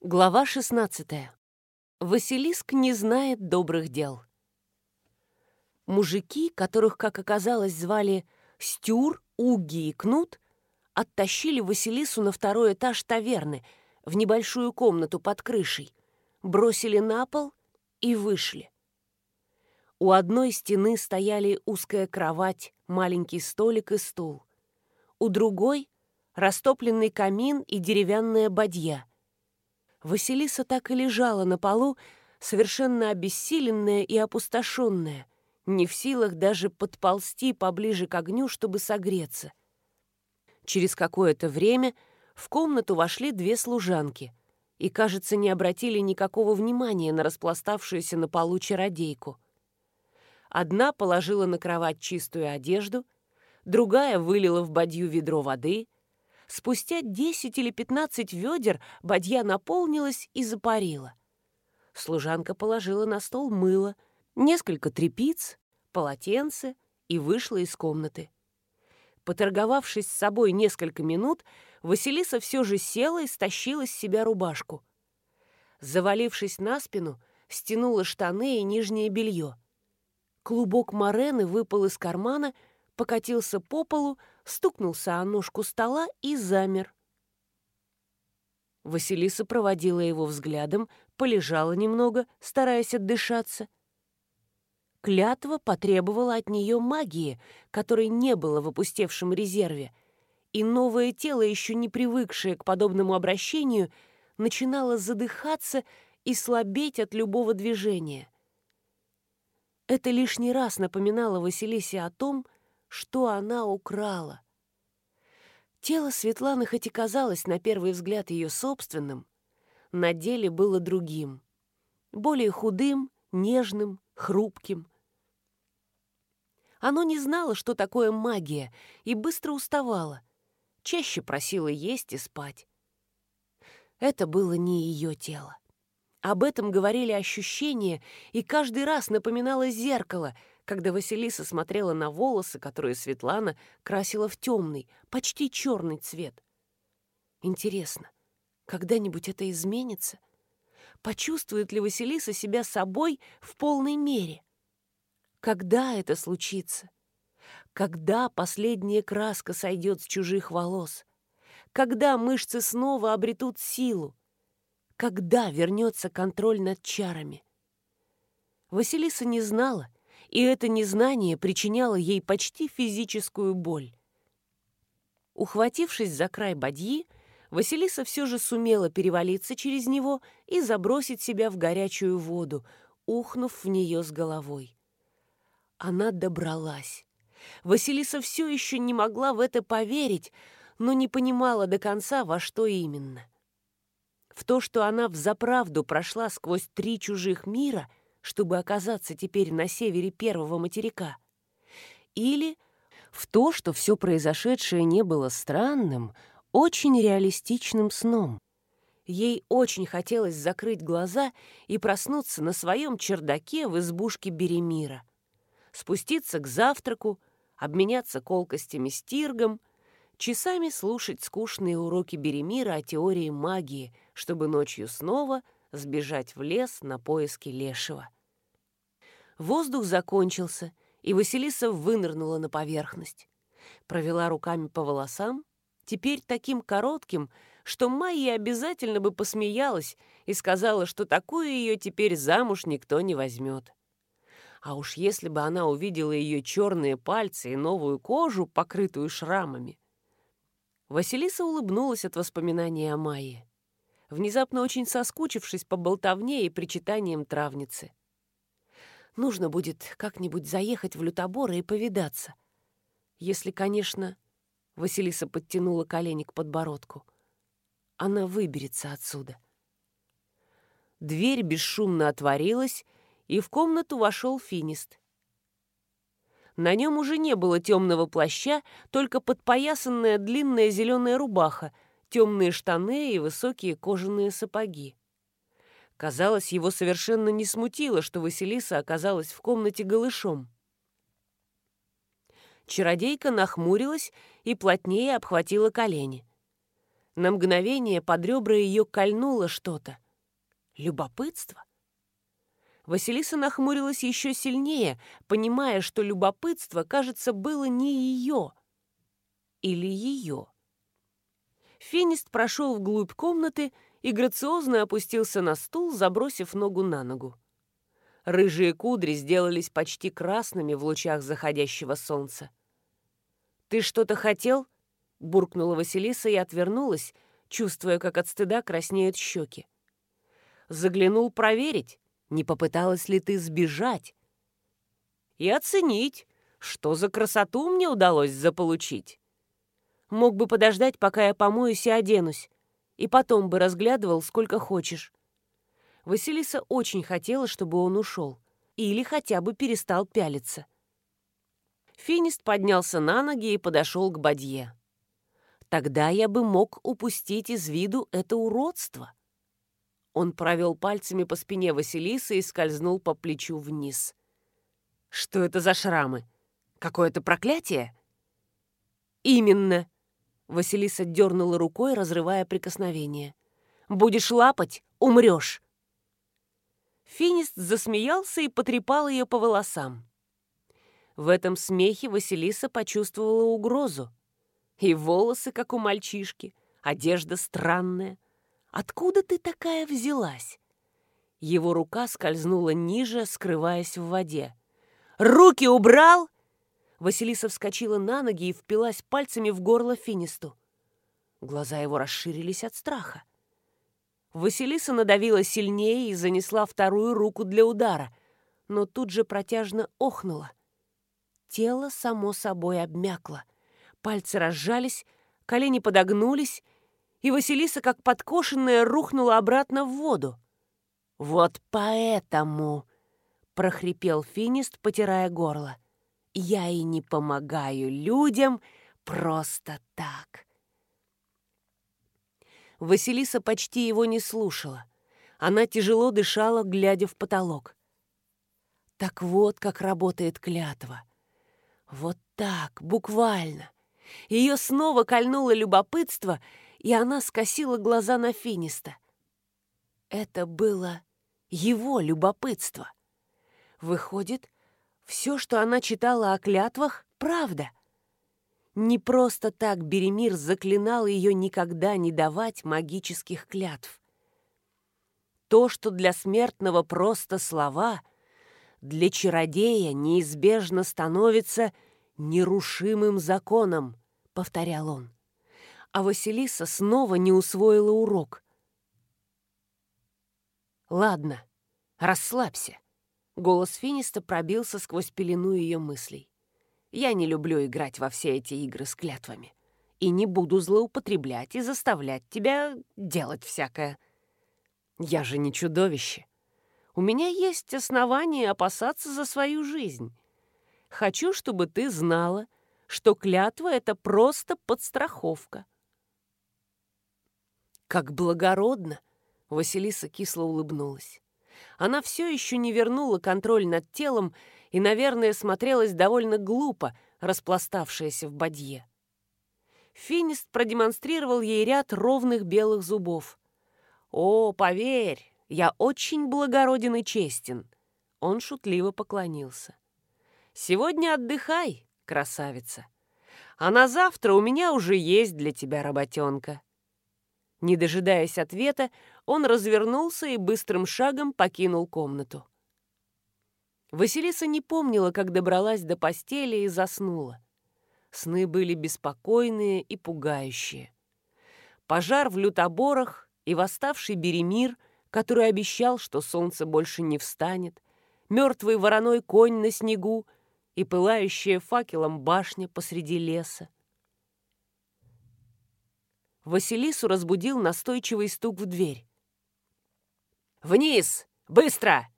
Глава 16. Василиск не знает добрых дел. Мужики, которых, как оказалось, звали Стюр, Уги и Кнут, оттащили Василису на второй этаж таверны, в небольшую комнату под крышей, бросили на пол и вышли. У одной стены стояли узкая кровать, маленький столик и стул. У другой — растопленный камин и деревянная бадья — Василиса так и лежала на полу, совершенно обессиленная и опустошенная, не в силах даже подползти поближе к огню, чтобы согреться. Через какое-то время в комнату вошли две служанки и, кажется, не обратили никакого внимания на распластавшуюся на полу чародейку. Одна положила на кровать чистую одежду, другая вылила в бадью ведро воды — Спустя 10 или 15 ведер бадья наполнилась и запарила. Служанка положила на стол мыло, несколько трепиц, полотенце и вышла из комнаты. Поторговавшись с собой несколько минут, Василиса все же села и стащила с себя рубашку. Завалившись на спину, стянула штаны и нижнее белье. Клубок морены выпал из кармана, покатился по полу, стукнулся о ножку стола и замер. Василиса проводила его взглядом, полежала немного, стараясь отдышаться. Клятва потребовала от нее магии, которой не было в опустевшем резерве, и новое тело, еще не привыкшее к подобному обращению, начинало задыхаться и слабеть от любого движения. Это лишний раз напоминало Василисе о том, что она украла. Тело Светланы хоть и казалось на первый взгляд ее собственным, на деле было другим, более худым, нежным, хрупким. Оно не знало, что такое магия, и быстро уставало, чаще просило есть и спать. Это было не ее тело. Об этом говорили ощущения, и каждый раз напоминало зеркало, когда Василиса смотрела на волосы, которые Светлана красила в темный, почти черный цвет. Интересно, когда-нибудь это изменится? Почувствует ли Василиса себя собой в полной мере? Когда это случится? Когда последняя краска сойдет с чужих волос? Когда мышцы снова обретут силу? Когда вернется контроль над чарами? Василиса не знала, и это незнание причиняло ей почти физическую боль. Ухватившись за край бадьи, Василиса все же сумела перевалиться через него и забросить себя в горячую воду, ухнув в нее с головой. Она добралась. Василиса все еще не могла в это поверить, но не понимала до конца, во что именно. В то, что она взаправду прошла сквозь три чужих мира — чтобы оказаться теперь на севере первого материка. Или в то, что все произошедшее не было странным, очень реалистичным сном. Ей очень хотелось закрыть глаза и проснуться на своем чердаке в избушке Беремира. Спуститься к завтраку, обменяться колкостями с Тиргом, часами слушать скучные уроки Беремира о теории магии, чтобы ночью снова сбежать в лес на поиски лешего. Воздух закончился, и Василиса вынырнула на поверхность. Провела руками по волосам, теперь таким коротким, что Майя обязательно бы посмеялась и сказала, что такую ее теперь замуж никто не возьмет. А уж если бы она увидела ее черные пальцы и новую кожу, покрытую шрамами. Василиса улыбнулась от воспоминания о Майе, внезапно очень соскучившись по болтовне и причитаниям травницы. Нужно будет как-нибудь заехать в лютоборы и повидаться. Если, конечно, Василиса подтянула колени к подбородку. Она выберется отсюда. Дверь бесшумно отворилась, и в комнату вошел финист. На нем уже не было темного плаща, только подпоясанная длинная зеленая рубаха, темные штаны и высокие кожаные сапоги. Казалось, его совершенно не смутило, что Василиса оказалась в комнате голышом. Чародейка нахмурилась и плотнее обхватила колени. На мгновение под ребра ее кольнуло что-то. Любопытство? Василиса нахмурилась еще сильнее, понимая, что любопытство, кажется, было не ее. Или ее. Финист прошел вглубь комнаты и грациозно опустился на стул, забросив ногу на ногу. Рыжие кудри сделались почти красными в лучах заходящего солнца. «Ты что-то хотел?» — буркнула Василиса и отвернулась, чувствуя, как от стыда краснеют щеки. «Заглянул проверить, не попыталась ли ты сбежать. И оценить, что за красоту мне удалось заполучить. Мог бы подождать, пока я помоюсь и оденусь, и потом бы разглядывал, сколько хочешь. Василиса очень хотела, чтобы он ушел. Или хотя бы перестал пялиться. Финист поднялся на ноги и подошел к бадье. Тогда я бы мог упустить из виду это уродство. Он провел пальцами по спине Василисы и скользнул по плечу вниз. «Что это за шрамы? Какое-то проклятие?» «Именно!» Василиса дернула рукой, разрывая прикосновение. «Будешь лапать — умрешь!» Финист засмеялся и потрепал ее по волосам. В этом смехе Василиса почувствовала угрозу. И волосы, как у мальчишки, одежда странная. Откуда ты такая взялась?» Его рука скользнула ниже, скрываясь в воде. «Руки убрал!» Василиса вскочила на ноги и впилась пальцами в горло Финисту. Глаза его расширились от страха. Василиса надавила сильнее и занесла вторую руку для удара, но тут же протяжно охнула. Тело само собой обмякло. Пальцы разжались, колени подогнулись, и Василиса, как подкошенная, рухнула обратно в воду. «Вот поэтому!» — прохрипел Финист, потирая горло. «Я и не помогаю людям просто так!» Василиса почти его не слушала. Она тяжело дышала, глядя в потолок. Так вот, как работает клятва. Вот так, буквально. Ее снова кольнуло любопытство, и она скосила глаза на Финиста. Это было его любопытство. Выходит, все, что она читала о клятвах, правда. Не просто так Беремир заклинал ее никогда не давать магических клятв. То, что для смертного просто слова, для чародея неизбежно становится нерушимым законом, повторял он. А Василиса снова не усвоила урок. «Ладно, расслабься», — голос Финиста пробился сквозь пелену ее мыслей. Я не люблю играть во все эти игры с клятвами. И не буду злоупотреблять и заставлять тебя делать всякое. Я же не чудовище. У меня есть основания опасаться за свою жизнь. Хочу, чтобы ты знала, что клятва — это просто подстраховка. Как благородно! Василиса кисло улыбнулась. Она все еще не вернула контроль над телом и, наверное, смотрелась довольно глупо, распластавшаяся в бадье. Финист продемонстрировал ей ряд ровных белых зубов. «О, поверь, я очень благороден и честен!» Он шутливо поклонился. «Сегодня отдыхай, красавица, а на завтра у меня уже есть для тебя работенка». Не дожидаясь ответа, он развернулся и быстрым шагом покинул комнату. Василиса не помнила, как добралась до постели и заснула. Сны были беспокойные и пугающие. Пожар в лютоборах и восставший Беремир, который обещал, что солнце больше не встанет, мертвый вороной конь на снегу и пылающая факелом башня посреди леса. Василису разбудил настойчивый стук в дверь. «Вниз! Быстро!»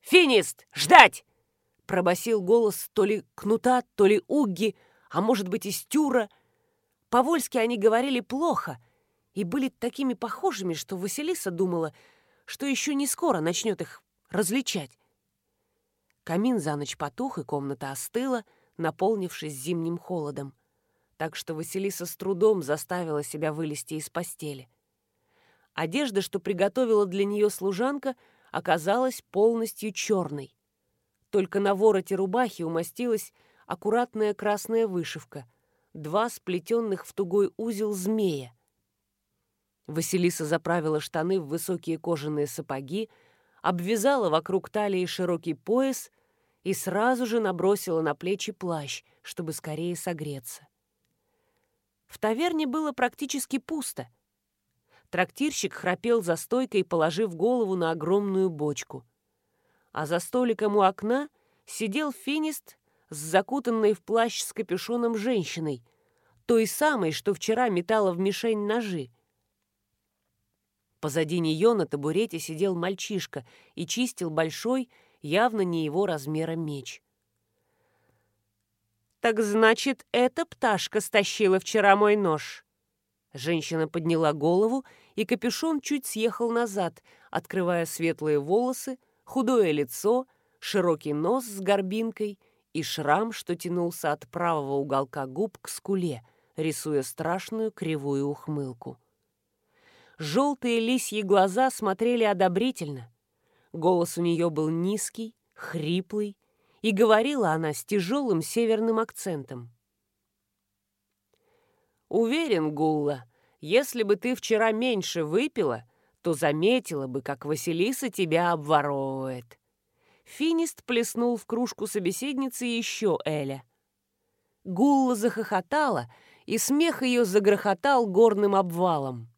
«Финист! Ждать!» Пробасил голос то ли кнута, то ли угги, а может быть и стюра. По-вольски они говорили плохо и были такими похожими, что Василиса думала, что еще не скоро начнет их различать. Камин за ночь потух, и комната остыла, наполнившись зимним холодом. Так что Василиса с трудом заставила себя вылезти из постели. Одежда, что приготовила для нее служанка, оказалась полностью черной. Только на вороте рубахи умостилась аккуратная красная вышивка, два сплетенных в тугой узел змея. Василиса заправила штаны в высокие кожаные сапоги, обвязала вокруг талии широкий пояс и сразу же набросила на плечи плащ, чтобы скорее согреться. В таверне было практически пусто. Трактирщик храпел за стойкой, положив голову на огромную бочку. А за столиком у окна сидел финист с закутанной в плащ с капюшоном женщиной, той самой, что вчера метала в мишень ножи. Позади нее на табурете сидел мальчишка и чистил большой, явно не его размера меч. «Так значит, эта пташка стащила вчера мой нож?» Женщина подняла голову, и капюшон чуть съехал назад, открывая светлые волосы, худое лицо, широкий нос с горбинкой и шрам, что тянулся от правого уголка губ к скуле, рисуя страшную кривую ухмылку. Желтые лисьи глаза смотрели одобрительно. Голос у нее был низкий, хриплый, и говорила она с тяжелым северным акцентом. «Уверен, Гулла, если бы ты вчера меньше выпила, то заметила бы, как Василиса тебя обворовывает». Финист плеснул в кружку собеседницы еще Эля. Гулла захохотала, и смех ее загрохотал горным обвалом.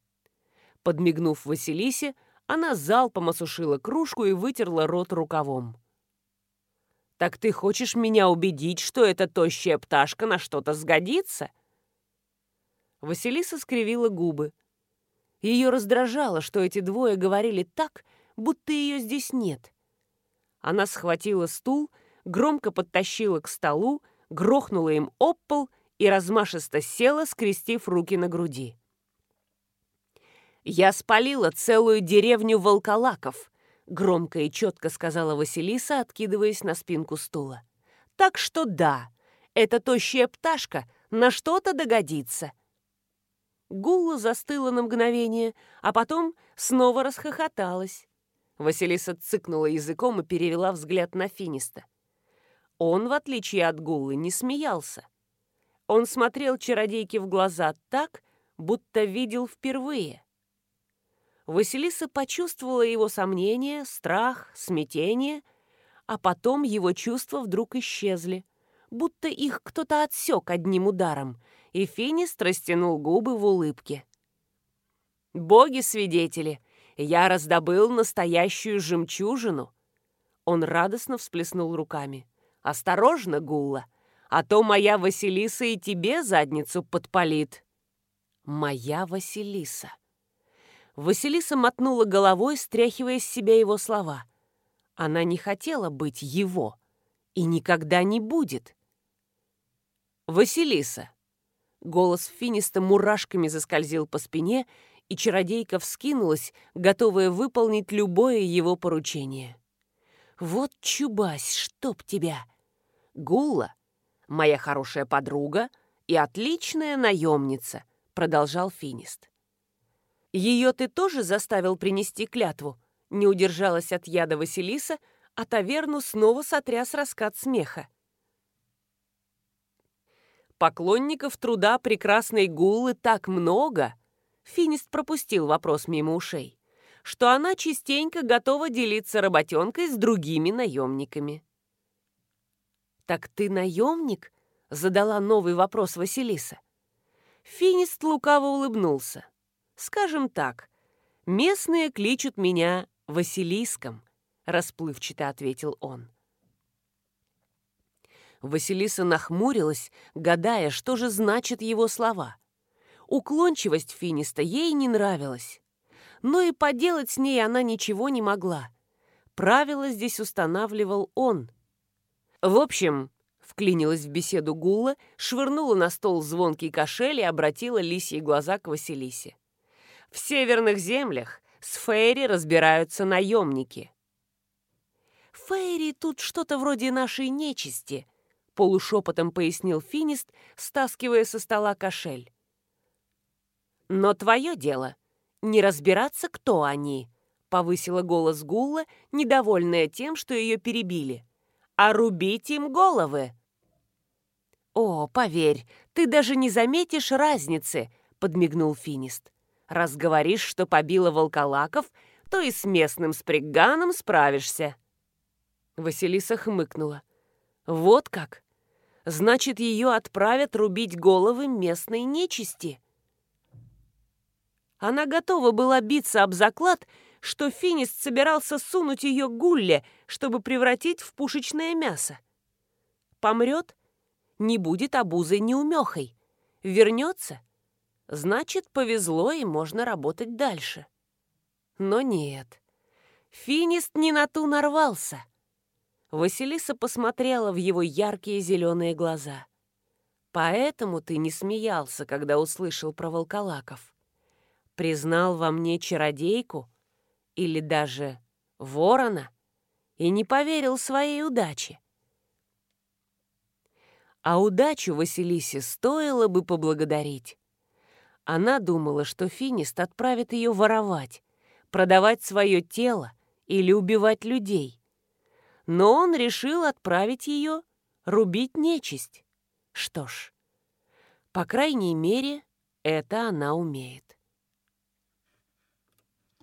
Подмигнув Василисе, она залпом осушила кружку и вытерла рот рукавом. «Так ты хочешь меня убедить, что эта тощая пташка на что-то сгодится?» Василиса скривила губы. Ее раздражало, что эти двое говорили так, будто ее здесь нет. Она схватила стул, громко подтащила к столу, грохнула им об пол и размашисто села, скрестив руки на груди. «Я спалила целую деревню волколаков», — громко и четко сказала Василиса, откидываясь на спинку стула. «Так что да, эта тощая пташка на что-то догодится». Гулла застыла на мгновение, а потом снова расхохоталась. Василиса цыкнула языком и перевела взгляд на Финиста. Он, в отличие от Гуллы, не смеялся. Он смотрел чародейке в глаза так, будто видел впервые. Василиса почувствовала его сомнения, страх, смятение, а потом его чувства вдруг исчезли, будто их кто-то отсек одним ударом, и Финист растянул губы в улыбке. «Боги-свидетели, я раздобыл настоящую жемчужину!» Он радостно всплеснул руками. «Осторожно, Гулла, а то моя Василиса и тебе задницу подпалит!» «Моя Василиса!» Василиса мотнула головой, стряхивая с себя его слова. Она не хотела быть его и никогда не будет. «Василиса!» Голос Финиста мурашками заскользил по спине, и чародейка вскинулась, готовая выполнить любое его поручение. «Вот чубась, чтоб тебя! Гулла, моя хорошая подруга и отличная наемница!» продолжал Финист. Ее ты тоже заставил принести клятву?» Не удержалась от яда Василиса, а таверну снова сотряс раскат смеха. Поклонников труда прекрасной гулы так много, Финист пропустил вопрос мимо ушей, что она частенько готова делиться работенкой с другими наемниками. «Так ты наемник?» — задала новый вопрос Василиса. Финист лукаво улыбнулся. Скажем так, местные кличут меня Василиском, расплывчато ответил он. Василиса нахмурилась, гадая, что же значат его слова. Уклончивость Финиста ей не нравилась. Но и поделать с ней она ничего не могла. Правила здесь устанавливал он. В общем, вклинилась в беседу Гула, швырнула на стол звонкий кошель и обратила лисьи глаза к Василисе. В северных землях с Фейри разбираются наемники. «Фейри тут что-то вроде нашей нечисти», — полушепотом пояснил Финист, стаскивая со стола кошель. «Но твое дело — не разбираться, кто они», — повысила голос Гулла, недовольная тем, что ее перебили. «А рубить им головы!» «О, поверь, ты даже не заметишь разницы», — подмигнул Финист. «Раз говоришь, что побила волколаков, то и с местным спригганом справишься». Василиса хмыкнула. «Вот как? Значит, ее отправят рубить головы местной нечисти?» Она готова была биться об заклад, что Финист собирался сунуть ее гулле, чтобы превратить в пушечное мясо. Помрет не будет обузой неумехой. Вернется? Значит, повезло и можно работать дальше. Но нет. Финист не на ту нарвался. Василиса посмотрела в его яркие зеленые глаза. Поэтому ты не смеялся, когда услышал про волколаков. Признал во мне чародейку или даже ворона и не поверил своей удаче. А удачу Василисе стоило бы поблагодарить. Она думала, что Финист отправит ее воровать, продавать свое тело или убивать людей. Но он решил отправить ее рубить нечисть. Что ж, по крайней мере, это она умеет.